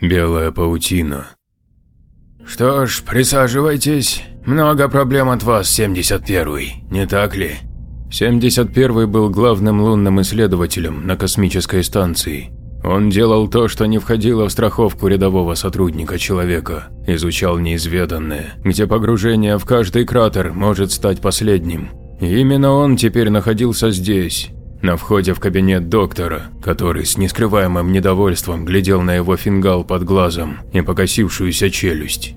Белая паутина. Что ж, присаживайтесь. Много проблем от вас, 71-й, не так ли? 71-й был главным лунным исследователем на космической станции. Он делал то, что не входило в страховку рядового сотрудника человека, изучал неизведанное, где погружение в каждый кратер может стать последним. И именно он теперь находился здесь, на входе в кабинет доктора, который с нескрываемым недовольством глядел на его фингал под глазом и покосившуюся челюсть.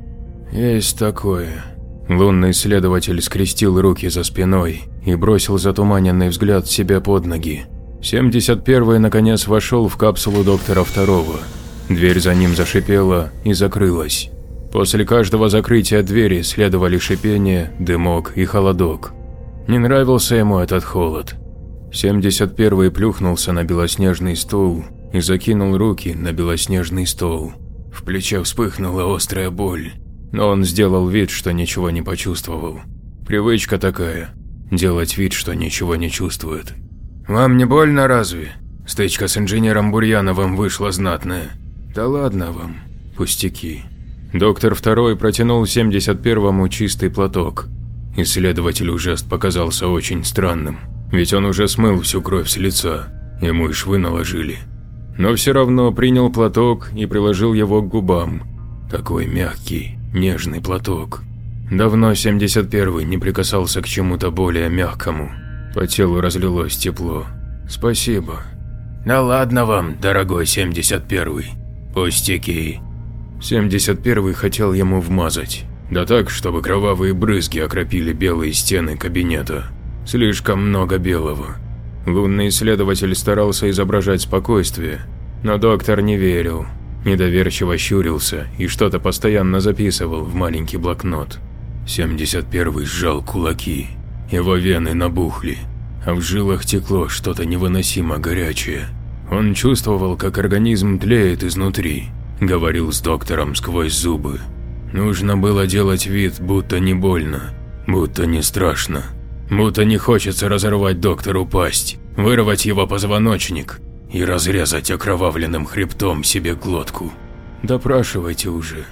«Есть такое». Лунный исследователь скрестил руки за спиной и бросил затуманенный взгляд себе под ноги. 71-й наконец вошел в капсулу доктора второго. Дверь за ним зашипела и закрылась. После каждого закрытия двери следовали шипение, дымок и холодок. Не нравился ему этот холод. 71-й плюхнулся на белоснежный стул и закинул руки на белоснежный стол. В плече вспыхнула острая боль, но он сделал вид, что ничего не почувствовал. Привычка такая – делать вид, что ничего не чувствует. «Вам не больно разве? Стычка с инженером Бурьяновым вышла знатная». «Да ладно вам, пустяки». Доктор второй протянул 71-му чистый платок. Исследователю жест показался очень странным. Ведь он уже смыл всю кровь с лица, ему и швы наложили. Но все равно принял платок и приложил его к губам. Такой мягкий, нежный платок. Давно 71-й не прикасался к чему-то более мягкому. По телу разлилось тепло. Спасибо. Да ладно вам, дорогой 71-й. Пустяки. 71-й хотел ему вмазать. Да так, чтобы кровавые брызги окропили белые стены кабинета. Слишком много белого. Лунный исследователь старался изображать спокойствие, но доктор не верил, недоверчиво щурился и что-то постоянно записывал в маленький блокнот. 71-й сжал кулаки, его вены набухли, а в жилах текло что-то невыносимо горячее. Он чувствовал, как организм тлеет изнутри, говорил с доктором сквозь зубы. Нужно было делать вид, будто не больно, будто не страшно. Будто не хочется разорвать доктору пасть, вырвать его позвоночник и разрезать окровавленным хребтом себе глотку. Допрашивайте уже.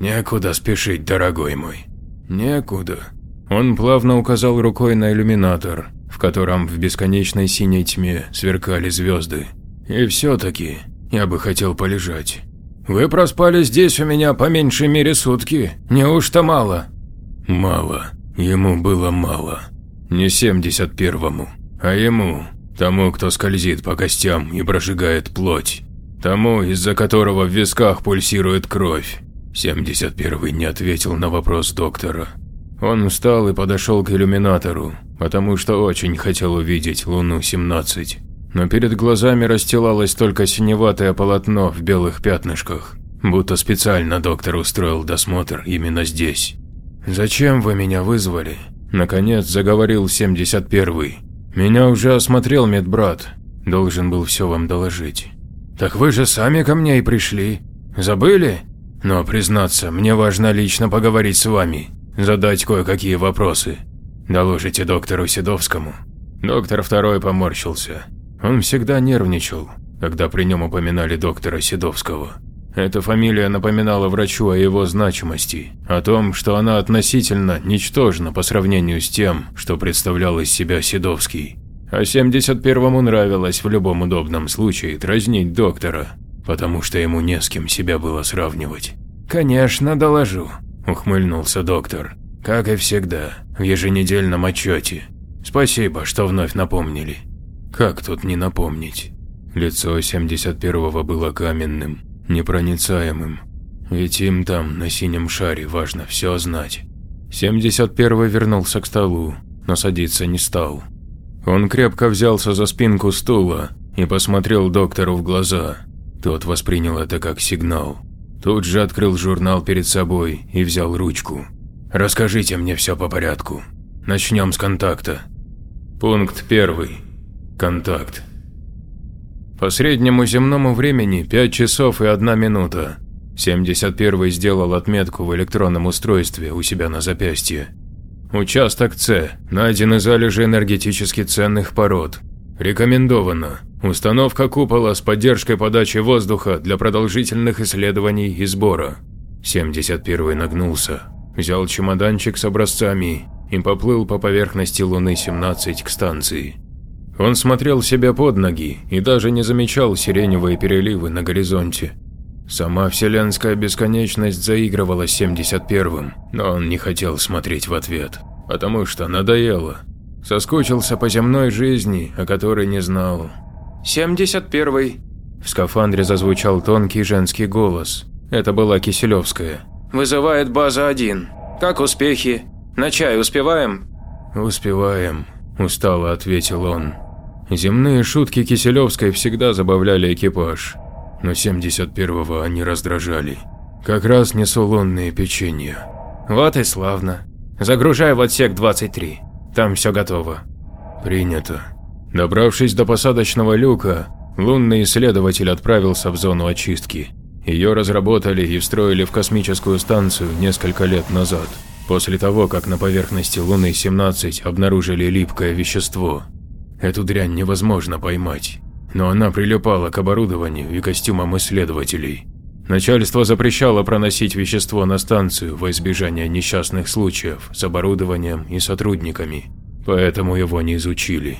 Некуда спешить, дорогой мой. Некуда. Он плавно указал рукой на иллюминатор, в котором в бесконечной синей тьме сверкали звезды. И все-таки я бы хотел полежать. Вы проспали здесь у меня по меньшей мере сутки. Неужто мало? Мало. Ему было мало. Не 71-му, а ему, тому, кто скользит по костям и прожигает плоть. Тому, из-за которого в висках пульсирует кровь. 71-й не ответил на вопрос доктора. Он встал и подошел к иллюминатору, потому что очень хотел увидеть Луну-17. Но перед глазами расстилалось только синеватое полотно в белых пятнышках, будто специально доктор устроил досмотр именно здесь. «Зачем вы меня вызвали?» Наконец заговорил 71-й. «Меня уже осмотрел медбрат. Должен был все вам доложить». «Так вы же сами ко мне и пришли. Забыли? Но, признаться, мне важно лично поговорить с вами, задать кое-какие вопросы. Доложите доктору Седовскому». Доктор второй поморщился. Он всегда нервничал, когда при нем упоминали доктора Седовского. Эта фамилия напоминала врачу о его значимости, о том, что она относительно ничтожна по сравнению с тем, что представлял из себя Седовский. А 71-му нравилось в любом удобном случае дразнить доктора, потому что ему не с кем себя было сравнивать. «Конечно, доложу», – ухмыльнулся доктор. «Как и всегда, в еженедельном отчете. Спасибо, что вновь напомнили». Как тут не напомнить? Лицо 71-го было каменным, непроницаемым. Ведь им там, на синем шаре, важно все знать. 71-й вернулся к столу, но садиться не стал. Он крепко взялся за спинку стула и посмотрел доктору в глаза. Тот воспринял это как сигнал. Тут же открыл журнал перед собой и взял ручку. «Расскажите мне все по порядку. Начнем с контакта. Пункт первый. Контакт. По среднему земному времени 5 часов и 1 минута. 71 сделал отметку в электронном устройстве у себя на запястье. Участок С. Найдены залежи энергетически ценных пород. Рекомендовано. Установка купола с поддержкой подачи воздуха для продолжительных исследований и сбора. 71 нагнулся, взял чемоданчик с образцами и поплыл по поверхности Луны-17 к станции. Он смотрел себе под ноги и даже не замечал сиреневые переливы на горизонте. Сама вселенская бесконечность заигрывала с 71-м, но он не хотел смотреть в ответ, потому что надоело. Соскучился по земной жизни, о которой не знал. «71-й!» В скафандре зазвучал тонкий женский голос. Это была Киселевская. «Вызывает база 1. Как успехи? На чай успеваем?» «Успеваем», – устало ответил он. Земные шутки Киселевской всегда забавляли экипаж, но 71-го они раздражали. Как раз несу лунные печенья. «Вот и славно. Загружай в отсек 23. Там все готово». «Принято». Добравшись до посадочного люка, лунный исследователь отправился в зону очистки. Ее разработали и встроили в космическую станцию несколько лет назад, после того, как на поверхности Луны-17 обнаружили липкое вещество. Эту дрянь невозможно поймать, но она прилипала к оборудованию и костюмам исследователей. Начальство запрещало проносить вещество на станцию во избежание несчастных случаев с оборудованием и сотрудниками, поэтому его не изучили.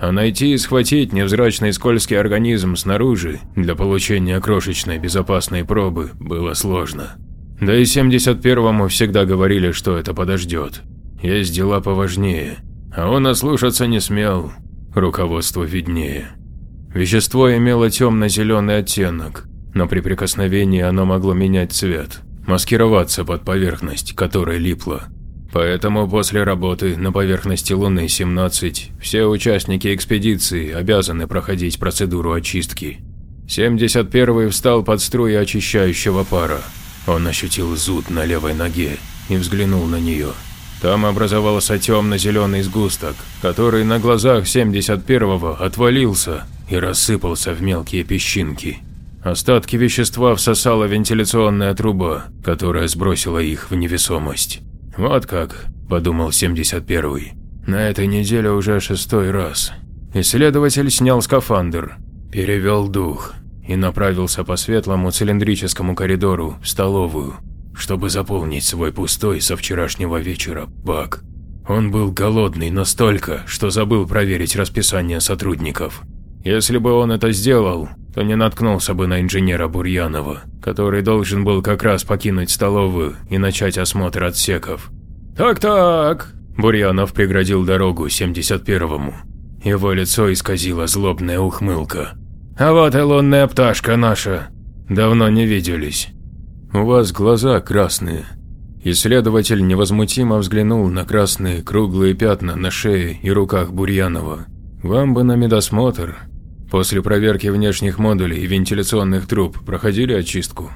А найти и схватить невзрачный скользкий организм снаружи для получения крошечной безопасной пробы было сложно. Да и 71-му всегда говорили, что это подождет. Есть дела поважнее, а он ослушаться не смел, руководство виднее. Вещество имело темно-зеленый оттенок, но при прикосновении оно могло менять цвет, маскироваться под поверхность, которая липла. Поэтому после работы на поверхности Луны-17 все участники экспедиции обязаны проходить процедуру очистки. 71-й встал под струи очищающего пара. Он ощутил зуд на левой ноге и взглянул на нее. Там образовался темно-зеленый сгусток, который на глазах 71-го отвалился и рассыпался в мелкие песчинки. Остатки вещества всосала вентиляционная труба, которая сбросила их в невесомость. «Вот как», – подумал 71-й. «На этой неделе уже шестой раз». Исследователь снял скафандр, перевел дух и направился по светлому цилиндрическому коридору в столовую, чтобы заполнить свой пустой со вчерашнего вечера бак. Он был голодный настолько, что забыл проверить расписание сотрудников. Если бы он это сделал, то не наткнулся бы на инженера Бурьянова, который должен был как раз покинуть столовую и начать осмотр отсеков. «Так-так», – Бурьянов преградил дорогу 71-му. Его лицо исказило злобная ухмылка. «А вот и лунная пташка наша. Давно не виделись. У вас глаза красные». Исследователь невозмутимо взглянул на красные круглые пятна на шее и руках Бурьянова. «Вам бы на медосмотр. После проверки внешних модулей и вентиляционных труб проходили очистку?»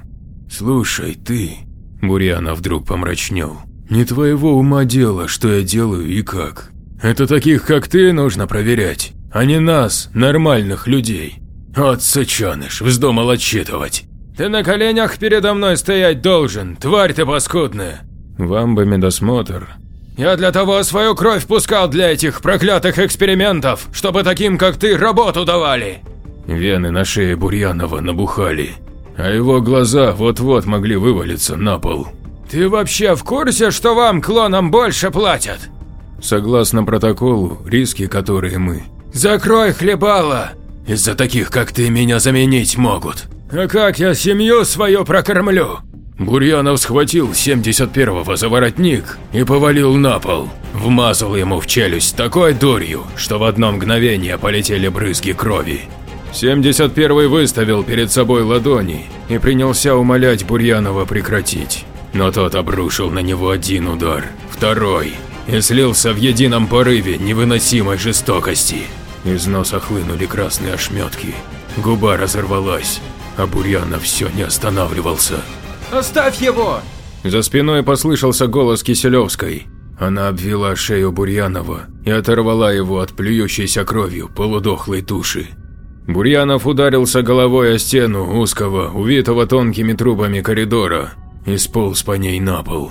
«Слушай, ты...» Бурьянов вдруг помрачнел. «Не твоего ума дело, что я делаю и как. Это таких, как ты, нужно проверять, а не нас, нормальных людей. Вот сычаныш, вздумал отчитывать. Ты на коленях передо мной стоять должен, тварь ты паскудная!» «Вам бы медосмотр», я для того свою кровь пускал для этих проклятых экспериментов, чтобы таким, как ты, работу давали. Вены на шее Бурьянова набухали, а его глаза вот-вот могли вывалиться на пол. Ты вообще в курсе, что вам, клонам, больше платят? Согласно протоколу, риски, которые мы... Закрой хлебало! Из-за таких, как ты, меня заменить могут. А как я семью свою прокормлю? Бурьянов схватил 71-го за воротник и повалил на пол. Вмазал ему в челюсть такой дурью, что в одно мгновение полетели брызги крови. 71-й выставил перед собой ладони и принялся умолять Бурьянова прекратить. Но тот обрушил на него один удар, второй, и слился в едином порыве невыносимой жестокости. Из носа хлынули красные ошметки, губа разорвалась, а Бурьянов все не останавливался. Оставь его!» За спиной послышался голос Киселевской. Она обвела шею Бурьянова и оторвала его от плюющейся кровью полудохлой туши. Бурьянов ударился головой о стену узкого, увитого тонкими трубами коридора и сполз по ней на пол.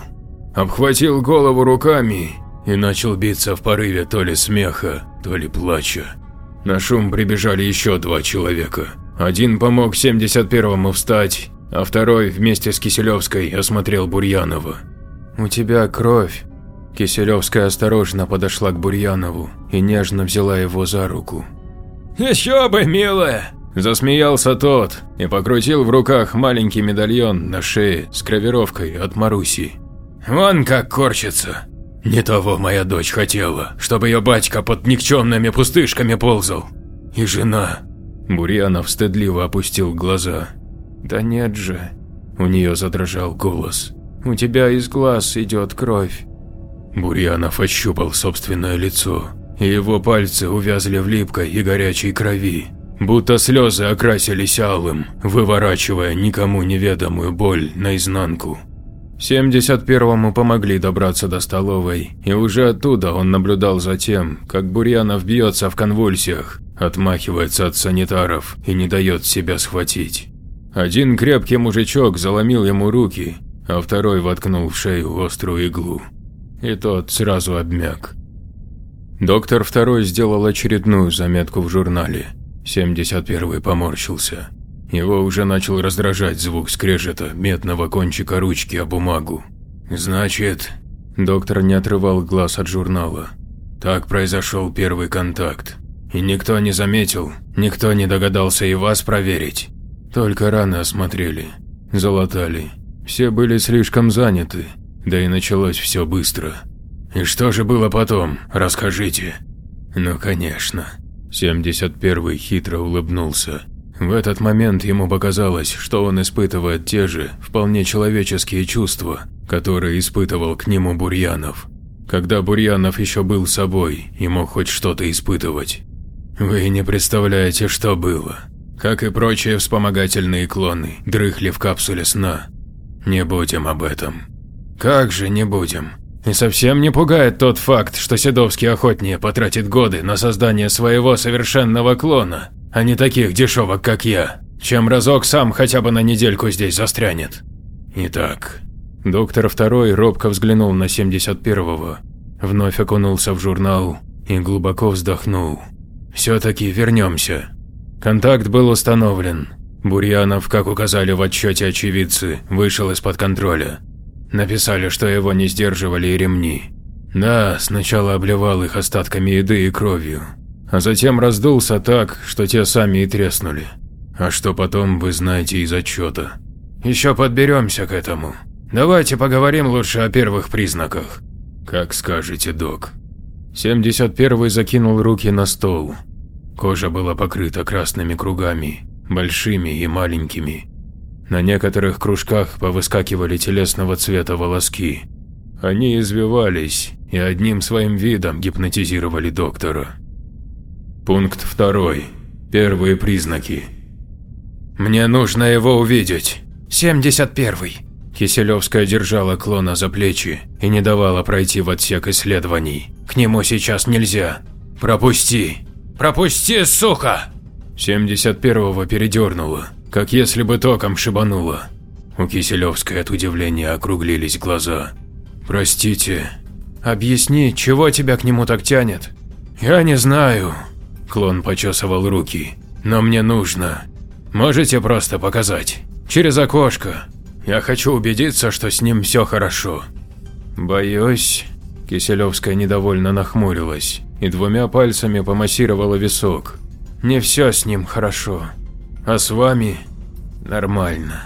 Обхватил голову руками и начал биться в порыве то ли смеха, то ли плача. На шум прибежали еще два человека. Один помог 71-му встать, а второй вместе с Киселевской осмотрел Бурьянова. «У тебя кровь». Киселевская осторожно подошла к Бурьянову и нежно взяла его за руку. «Еще бы, милая!» – засмеялся тот и покрутил в руках маленький медальон на шее с гравировкой от Маруси. «Вон как корчится. Не того моя дочь хотела, чтобы ее батька под никчемными пустышками ползал. И жена». Бурьянов стыдливо опустил глаза. «Да нет же», – у нее задрожал голос. «У тебя из глаз идет кровь». Бурьянов ощупал собственное лицо, и его пальцы увязли в липкой и горячей крови, будто слезы окрасились алым, выворачивая никому неведомую боль наизнанку. 71-му помогли добраться до столовой, и уже оттуда он наблюдал за тем, как Бурьянов бьется в конвульсиях, отмахивается от санитаров и не дает себя схватить. Один крепкий мужичок заломил ему руки, а второй воткнул в шею острую иглу. И тот сразу обмяк. Доктор второй сделал очередную заметку в журнале. 71-й поморщился. Его уже начал раздражать звук скрежета медного кончика ручки о бумагу. «Значит...» Доктор не отрывал глаз от журнала. «Так произошел первый контакт. И никто не заметил, никто не догадался и вас проверить. Только раны осмотрели, залатали. Все были слишком заняты, да и началось все быстро. И что же было потом, расскажите. Ну конечно. 71-й хитро улыбнулся. В этот момент ему показалось, что он испытывает те же, вполне человеческие чувства, которые испытывал к нему Бурьянов. Когда Бурьянов еще был собой и мог хоть что-то испытывать. Вы не представляете, что было. Как и прочие вспомогательные клоны, дрыхли в капсуле сна. Не будем об этом. Как же не будем? И совсем не пугает тот факт, что седовский охотнее потратит годы на создание своего совершенного клона, а не таких дешевок, как я, чем разок сам хотя бы на недельку здесь застрянет. Итак, доктор второй робко взглянул на 71-го, вновь окунулся в журнал и глубоко вздохнул. Все-таки вернемся. Контакт был установлен. Бурьянов, как указали в отчете очевидцы, вышел из-под контроля. Написали, что его не сдерживали и ремни. Да, сначала обливал их остатками еды и кровью, а затем раздулся так, что те сами и треснули. А что потом, вы знаете из отчета. Еще подберемся к этому. Давайте поговорим лучше о первых признаках. Как скажете, док. 71-й закинул руки на стол. Кожа была покрыта красными кругами, большими и маленькими. На некоторых кружках повыскакивали телесного цвета волоски. Они извивались и одним своим видом гипнотизировали доктора. Пункт второй. Первые признаки. «Мне нужно его увидеть. 71-й». Киселевская держала клона за плечи и не давала пройти в отсек исследований. «К нему сейчас нельзя. Пропусти. Пропусти, сука!» 71-го передернуло как если бы током шибануло. У Киселевской от удивления округлились глаза. «Простите. Объясни, чего тебя к нему так тянет?» «Я не знаю». Клон почесывал руки. «Но мне нужно. Можете просто показать? Через окошко. Я хочу убедиться, что с ним все хорошо». «Боюсь...» Киселевская недовольно нахмурилась и двумя пальцами помассировала висок. «Не все с ним хорошо. А с вами нормально.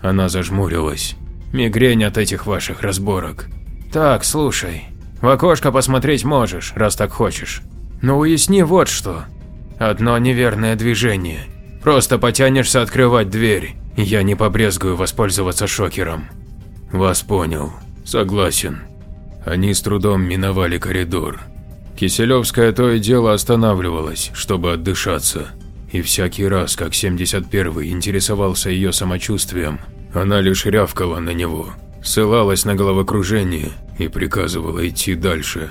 Она зажмурилась. Мигрень от этих ваших разборок. Так, слушай. В окошко посмотреть можешь, раз так хочешь. Но уясни вот что. Одно неверное движение. Просто потянешься открывать дверь, я не побрезгую воспользоваться шокером. Вас понял. Согласен. Они с трудом миновали коридор. Киселевская то и дело останавливалась, чтобы отдышаться. И всякий раз, как 71-й интересовался ее самочувствием, она лишь рявкала на него, ссылалась на головокружение и приказывала идти дальше.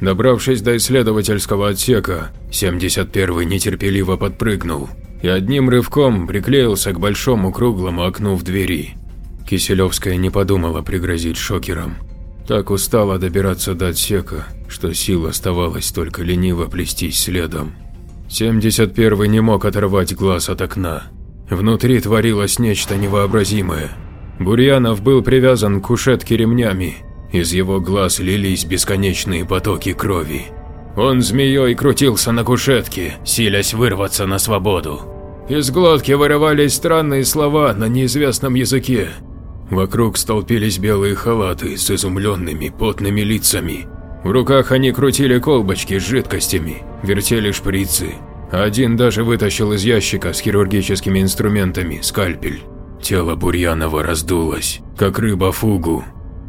Добравшись до исследовательского отсека, 71-й нетерпеливо подпрыгнул и одним рывком приклеился к большому круглому окну в двери. Киселевская не подумала пригрозить шокером. Так устала добираться до отсека, что сил оставалось только лениво плестись следом. 71-й не мог оторвать глаз от окна. Внутри творилось нечто невообразимое. Бурьянов был привязан к кушетке ремнями, из его глаз лились бесконечные потоки крови. Он змеей крутился на кушетке, силясь вырваться на свободу. Из глотки вырывались странные слова на неизвестном языке. Вокруг столпились белые халаты с изумленными потными лицами. В руках они крутили колбочки с жидкостями, вертели шприцы. Один даже вытащил из ящика с хирургическими инструментами скальпель. Тело Бурьянова раздулось, как рыба фугу.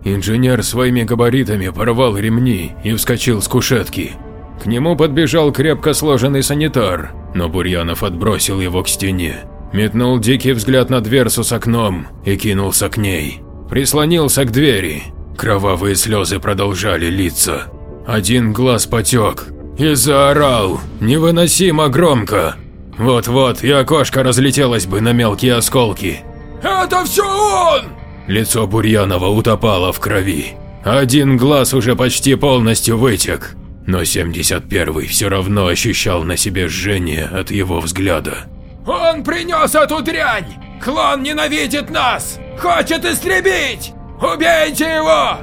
Инженер своими габаритами порвал ремни и вскочил с кушетки. К нему подбежал крепко сложенный санитар, но Бурьянов отбросил его к стене. Метнул дикий взгляд на дверцу с окном и кинулся к ней. Прислонился к двери. Кровавые слезы продолжали литься. Один глаз потек и заорал, невыносимо громко. Вот-вот и окошко разлетелось бы на мелкие осколки. «Это все он!» Лицо Бурьянова утопало в крови. Один глаз уже почти полностью вытек, но 71-й все равно ощущал на себе жжение от его взгляда. «Он принес эту дрянь! Клон ненавидит нас! Хочет истребить! Убейте его!»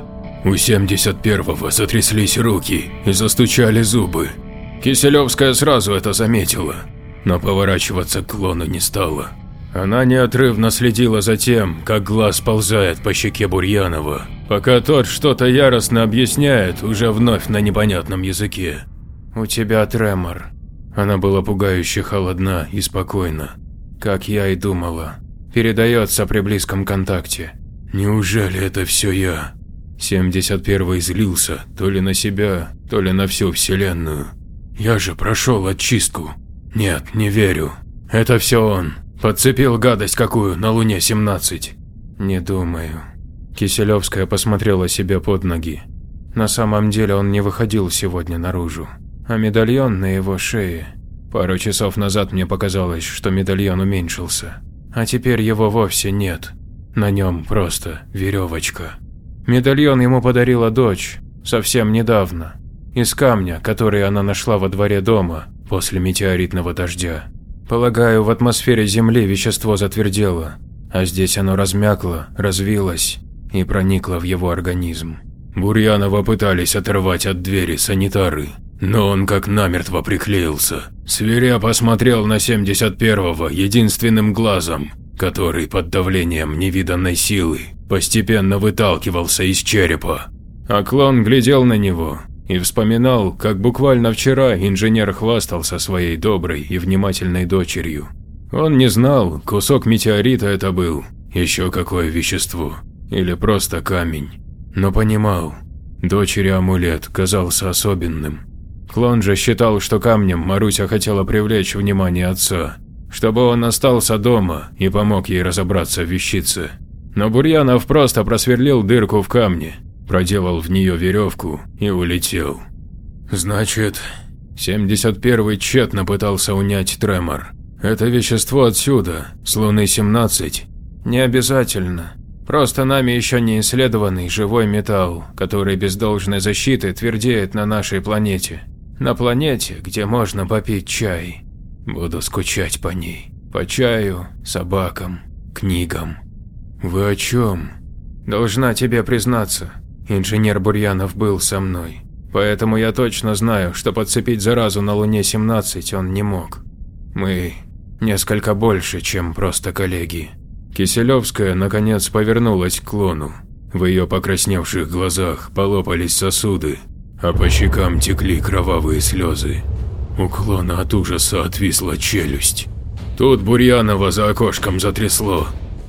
У 71-го затряслись руки и застучали зубы. Киселевская сразу это заметила, но поворачиваться к клону не стала. Она неотрывно следила за тем, как глаз ползает по щеке Бурьянова, пока тот что-то яростно объясняет уже вновь на непонятном языке. «У тебя тремор». Она была пугающе холодна и спокойна, как я и думала. Передается при близком контакте. Неужели это все я? 71-й злился то ли на себя, то ли на всю вселенную. Я же прошел очистку. Нет, не верю. Это все он. Подцепил гадость какую на Луне 17. Не думаю. Киселевская посмотрела себе под ноги. На самом деле он не выходил сегодня наружу. А медальон на его шее. Пару часов назад мне показалось, что медальон уменьшился. А теперь его вовсе нет. На нем просто веревочка. Медальон ему подарила дочь, совсем недавно, из камня, который она нашла во дворе дома после метеоритного дождя. Полагаю, в атмосфере Земли вещество затвердело, а здесь оно размякло, развилось и проникло в его организм. Бурьянова пытались оторвать от двери санитары, но он как намертво приклеился. Свиря посмотрел на 71-го единственным глазом, который под давлением невиданной силы постепенно выталкивался из черепа. А клон глядел на него, и вспоминал, как буквально вчера инженер хвастался своей доброй и внимательной дочерью. Он не знал, кусок метеорита это был, еще какое вещество, или просто камень, но понимал, дочери амулет казался особенным. Клон же считал, что камнем Маруся хотела привлечь внимание отца, чтобы он остался дома и помог ей разобраться в вещице. Но Бурьянов просто просверлил дырку в камне проделал в нее веревку и улетел. Значит, 71-й тщетно пытался унять тремор. Это вещество отсюда, с Луны 17. Не обязательно. Просто нами еще не исследованный живой металл, который без должной защиты твердеет на нашей планете. На планете, где можно попить чай. Буду скучать по ней. По чаю, собакам, книгам. Вы о чем? Должна тебе признаться, Инженер Бурьянов был со мной, поэтому я точно знаю, что подцепить заразу на Луне-17 он не мог. Мы несколько больше, чем просто коллеги. Киселевская наконец повернулась к клону. В ее покрасневших глазах полопались сосуды, а по щекам текли кровавые слезы. У клона от ужаса отвисла челюсть. Тут Бурьянова за окошком затрясло.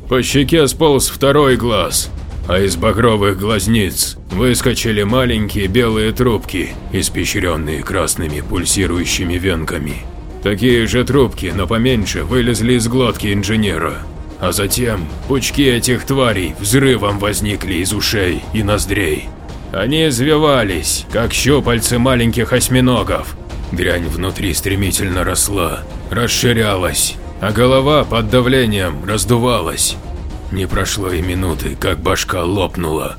По щеке сполз второй глаз, а из багровых глазниц выскочили маленькие белые трубки, испещренные красными пульсирующими венками. Такие же трубки, но поменьше, вылезли из глотки инженера. А затем пучки этих тварей взрывом возникли из ушей и ноздрей. Они извивались, как щупальцы маленьких осьминогов. Дрянь внутри стремительно росла, расширялась, а голова под давлением раздувалась. Не прошло и минуты, как башка лопнула,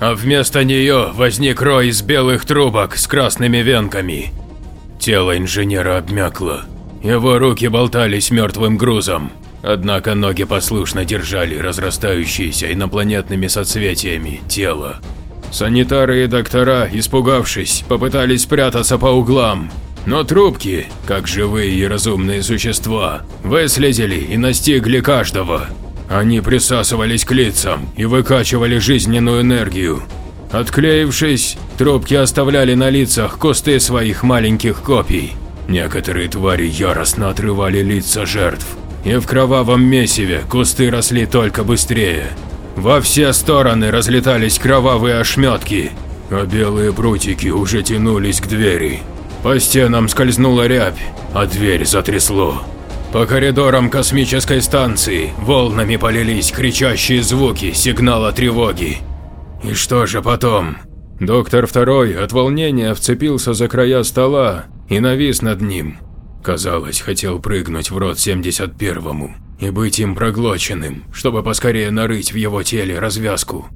а вместо нее возник рой из белых трубок с красными венками. Тело инженера обмякло, Его руки болтались мертвым грузом, однако ноги послушно держали разрастающиеся инопланетными соцветиями тело. Санитары и доктора, испугавшись, попытались спрятаться по углам, но трубки, как живые и разумные существа, выследили и настигли каждого. Они присасывались к лицам и выкачивали жизненную энергию. Отклеившись, трубки оставляли на лицах кусты своих маленьких копий. Некоторые твари яростно отрывали лица жертв, и в кровавом месиве кусты росли только быстрее. Во все стороны разлетались кровавые ошметки, а белые прутики уже тянулись к двери. По стенам скользнула рябь, а дверь затрясло. По коридорам космической станции волнами полились кричащие звуки сигнала тревоги. И что же потом? Доктор Второй от волнения вцепился за края стола и навис над ним. Казалось, хотел прыгнуть в рот 71-му и быть им проглоченным, чтобы поскорее нарыть в его теле развязку.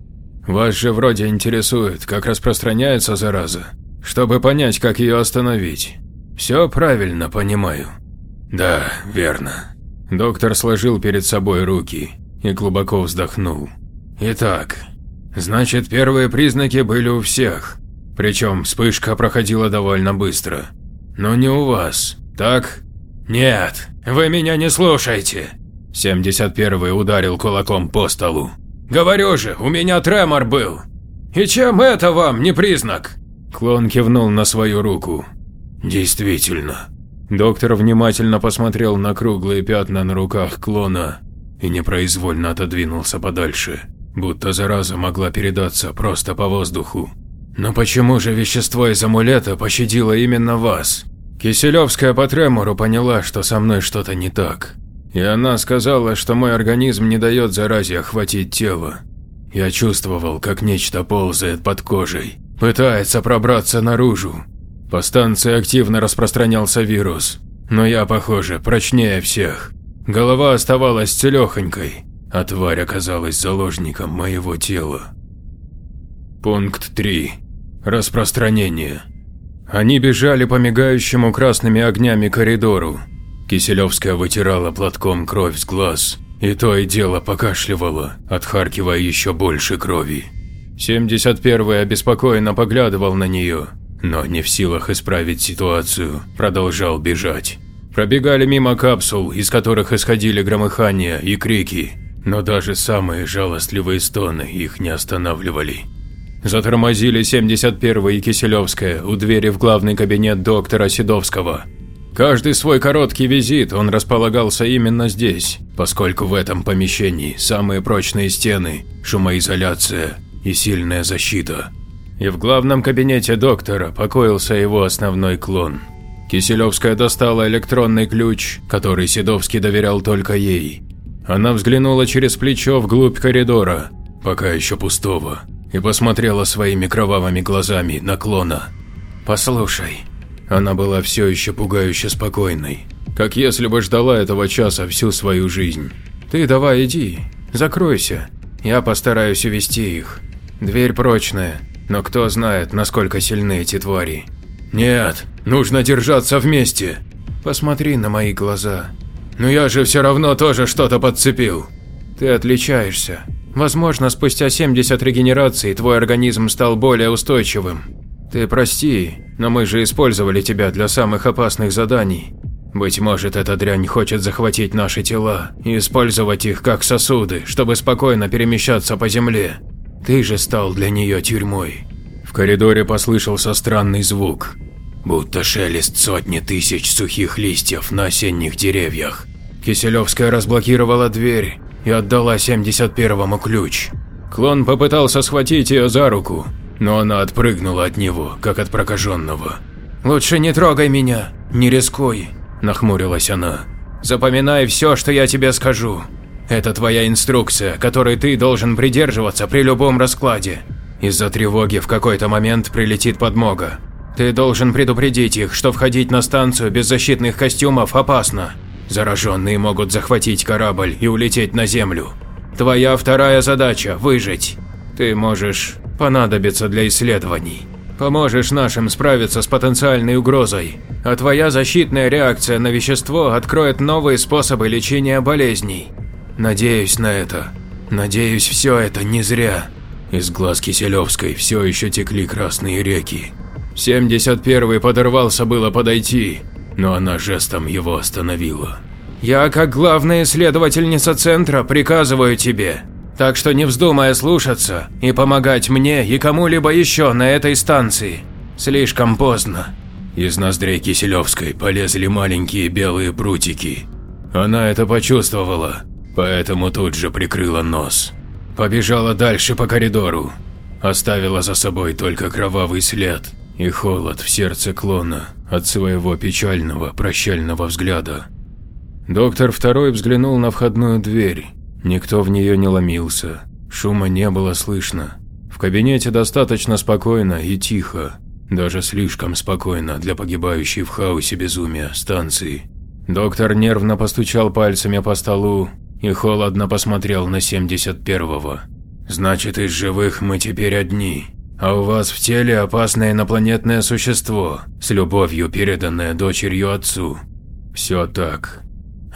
Вас же вроде интересует, как распространяется зараза, чтобы понять, как ее остановить. Все правильно понимаю. Да, верно. Доктор сложил перед собой руки и глубоко вздохнул. Итак, значит первые признаки были у всех, причем вспышка проходила довольно быстро. Но не у вас, так? Нет, вы меня не слушаете. 71-й ударил кулаком по столу. Говорю же, у меня тремор был. И чем это вам не признак? Клон кивнул на свою руку. Действительно, Доктор внимательно посмотрел на круглые пятна на руках клона и непроизвольно отодвинулся подальше, будто зараза могла передаться просто по воздуху. Но почему же вещество из амулета пощадило именно вас? Киселевская по тремору поняла, что со мной что-то не так. И она сказала, что мой организм не дает заразе охватить тело. Я чувствовал, как нечто ползает под кожей, пытается пробраться наружу, по станции активно распространялся вирус, но я, похоже, прочнее всех. Голова оставалась целехонькой, а тварь оказалась заложником моего тела. Пункт 3. Распространение. Они бежали по мигающему красными огнями коридору. Киселевская вытирала платком кровь с глаз, и то и дело покашливала, отхаркивая еще больше крови. 71-й обеспокоенно поглядывал на нее, но не в силах исправить ситуацию, продолжал бежать. Пробегали мимо капсул, из которых исходили громыхания и крики, но даже самые жалостливые стоны их не останавливали. Затормозили 71 и Киселевская у двери в главный кабинет доктора Седовского. Каждый свой короткий визит он располагался именно здесь, поскольку в этом помещении самые прочные стены, шумоизоляция и сильная защита и в главном кабинете доктора покоился его основной клон. Киселевская достала электронный ключ, который Седовский доверял только ей. Она взглянула через плечо вглубь коридора, пока еще пустого, и посмотрела своими кровавыми глазами на клона. «Послушай». Она была все еще пугающе спокойной, как если бы ждала этого часа всю свою жизнь. «Ты давай иди, закройся, я постараюсь увести их. Дверь прочная, но кто знает, насколько сильны эти твари. Нет, нужно держаться вместе. Посмотри на мои глаза. Но я же все равно тоже что-то подцепил. Ты отличаешься. Возможно, спустя 70 регенераций твой организм стал более устойчивым. Ты прости, но мы же использовали тебя для самых опасных заданий. Быть может, эта дрянь хочет захватить наши тела и использовать их как сосуды, чтобы спокойно перемещаться по земле. Ты же стал для нее тюрьмой. В коридоре послышался странный звук, будто шелест сотни тысяч сухих листьев на осенних деревьях. Киселевская разблокировала дверь и отдала 71-му ключ. Клон попытался схватить ее за руку, но она отпрыгнула от него, как от прокаженного. «Лучше не трогай меня, не рискуй», – нахмурилась она. «Запоминай все, что я тебе скажу. Это твоя инструкция, которой ты должен придерживаться при любом раскладе. Из-за тревоги в какой-то момент прилетит подмога. Ты должен предупредить их, что входить на станцию без защитных костюмов опасно. Зараженные могут захватить корабль и улететь на Землю. Твоя вторая задача – выжить. Ты можешь понадобиться для исследований. Поможешь нашим справиться с потенциальной угрозой, а твоя защитная реакция на вещество откроет новые способы лечения болезней. Надеюсь на это. Надеюсь, все это не зря. Из глаз Киселевской все еще текли красные реки. 71-й подорвался было подойти, но она жестом его остановила. «Я, как главная исследовательница центра, приказываю тебе, так что не вздумай слушаться и помогать мне и кому-либо еще на этой станции. Слишком поздно». Из ноздрей Киселевской полезли маленькие белые прутики. Она это почувствовала, поэтому тут же прикрыла нос. Побежала дальше по коридору, оставила за собой только кровавый след и холод в сердце клона от своего печального прощального взгляда. Доктор второй взглянул на входную дверь. Никто в нее не ломился, шума не было слышно. В кабинете достаточно спокойно и тихо, даже слишком спокойно для погибающей в хаосе безумия станции. Доктор нервно постучал пальцами по столу и холодно посмотрел на 71-го. «Значит, из живых мы теперь одни. А у вас в теле опасное инопланетное существо, с любовью переданное дочерью отцу. Все так.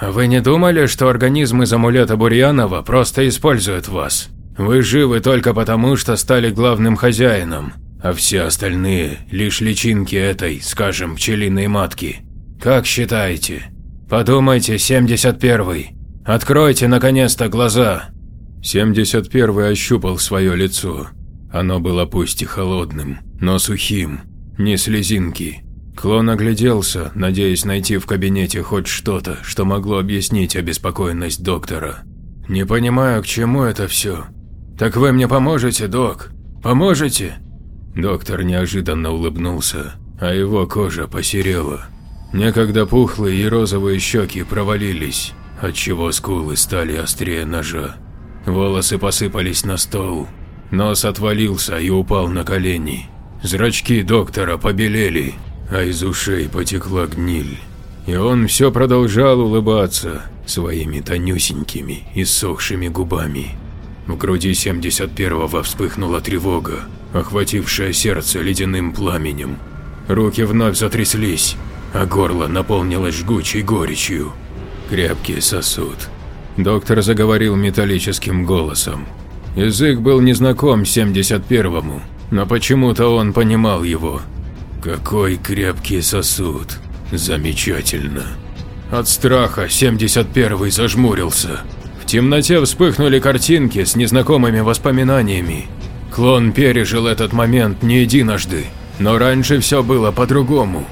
Вы не думали, что организм из амулета Бурьянова просто использует вас? Вы живы только потому, что стали главным хозяином, а все остальные – лишь личинки этой, скажем, пчелиной матки. Как считаете? Подумайте, 71-й. Откройте, наконец-то, глаза. 71-й ощупал свое лицо. Оно было пусть и холодным, но сухим, не слезинки. Клон огляделся, надеясь найти в кабинете хоть что-то, что могло объяснить обеспокоенность доктора. «Не понимаю, к чему это все. Так вы мне поможете, док? Поможете?» Доктор неожиданно улыбнулся, а его кожа посерела. Некогда пухлые и розовые щеки провалились, отчего скулы стали острее ножа. Волосы посыпались на стол, Нос отвалился и упал на колени. Зрачки доктора побелели, а из ушей потекла гниль. И он все продолжал улыбаться своими тонюсенькими, иссохшими губами. В груди 71-го вспыхнула тревога, охватившая сердце ледяным пламенем. Руки вновь затряслись, а горло наполнилось жгучей горечью. Крепкий сосуд. Доктор заговорил металлическим голосом. Язык был незнаком 71-му, но почему-то он понимал его. Какой крепкий сосуд. Замечательно. От страха 71-й зажмурился. В темноте вспыхнули картинки с незнакомыми воспоминаниями. Клон пережил этот момент не единожды, но раньше все было по-другому.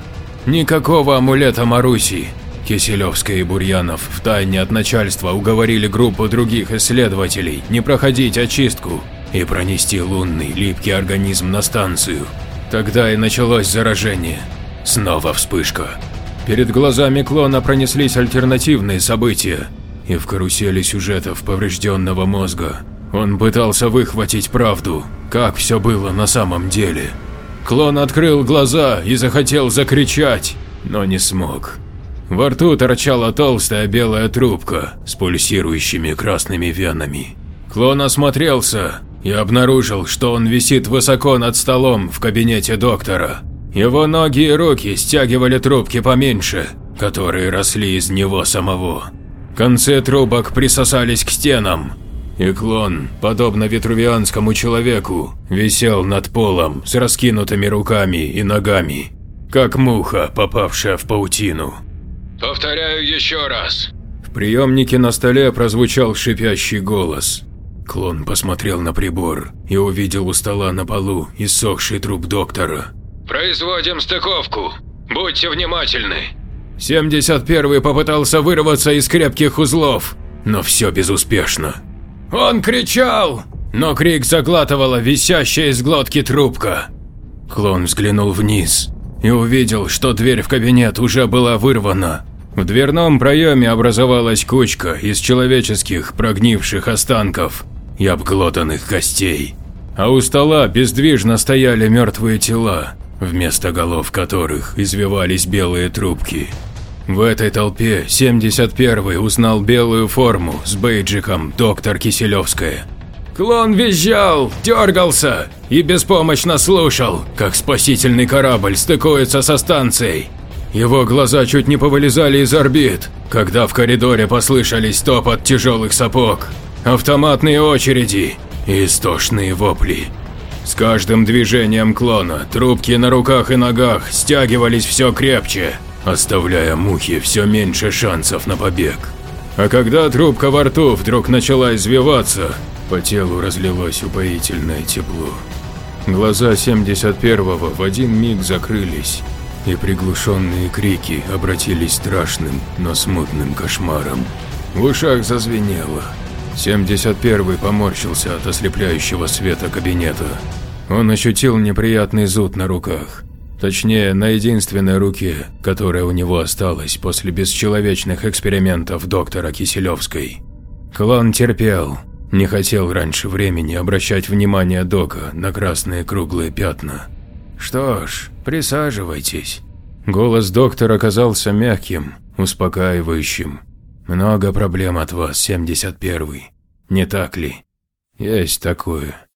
Никакого амулета Маруси, Киселевская и Бурьянов в тайне от начальства уговорили группу других исследователей не проходить очистку и пронести лунный липкий организм на станцию. Тогда и началось заражение. Снова вспышка. Перед глазами клона пронеслись альтернативные события, и в карусели сюжетов поврежденного мозга он пытался выхватить правду, как все было на самом деле. Клон открыл глаза и захотел закричать, но не смог. Во рту торчала толстая белая трубка с пульсирующими красными венами. Клон осмотрелся и обнаружил, что он висит высоко над столом в кабинете доктора. Его ноги и руки стягивали трубки поменьше, которые росли из него самого. Концы трубок присосались к стенам, и клон, подобно ветрувианскому человеку, висел над полом с раскинутыми руками и ногами, как муха, попавшая в паутину. Повторяю еще раз. В приемнике на столе прозвучал шипящий голос. Клон посмотрел на прибор и увидел у стола на полу иссохший труп доктора. Производим стыковку. Будьте внимательны. 71-й попытался вырваться из крепких узлов, но все безуспешно. Он кричал, но крик заглатывала висящая из глотки трубка. Клон взглянул вниз и увидел, что дверь в кабинет уже была вырвана, в дверном проеме образовалась кучка из человеческих прогнивших останков и обглотанных костей, а у стола бездвижно стояли мертвые тела, вместо голов которых извивались белые трубки. В этой толпе 71-й узнал белую форму с бейджиком «Доктор Киселевская». Клон визжал, дергался и беспомощно слушал, как спасительный корабль стыкуется со станцией. Его глаза чуть не повылезали из орбит, когда в коридоре послышались топот тяжелых сапог, автоматные очереди и истошные вопли. С каждым движением клона трубки на руках и ногах стягивались все крепче, оставляя мухе все меньше шансов на побег. А когда трубка во рту вдруг начала извиваться, по телу разлилось упоительное тепло. Глаза 71-го в один миг закрылись, и приглушенные крики обратились страшным, но смутным кошмаром. В ушах зазвенело. 71-й поморщился от ослепляющего света кабинета. Он ощутил неприятный зуд на руках. Точнее, на единственной руке, которая у него осталась после бесчеловечных экспериментов доктора Киселевской. Клан терпел, не хотел раньше времени обращать внимание Дока на красные круглые пятна. «Что ж, присаживайтесь». Голос доктора оказался мягким, успокаивающим. «Много проблем от вас, 71-й. Не так ли?» «Есть такое»,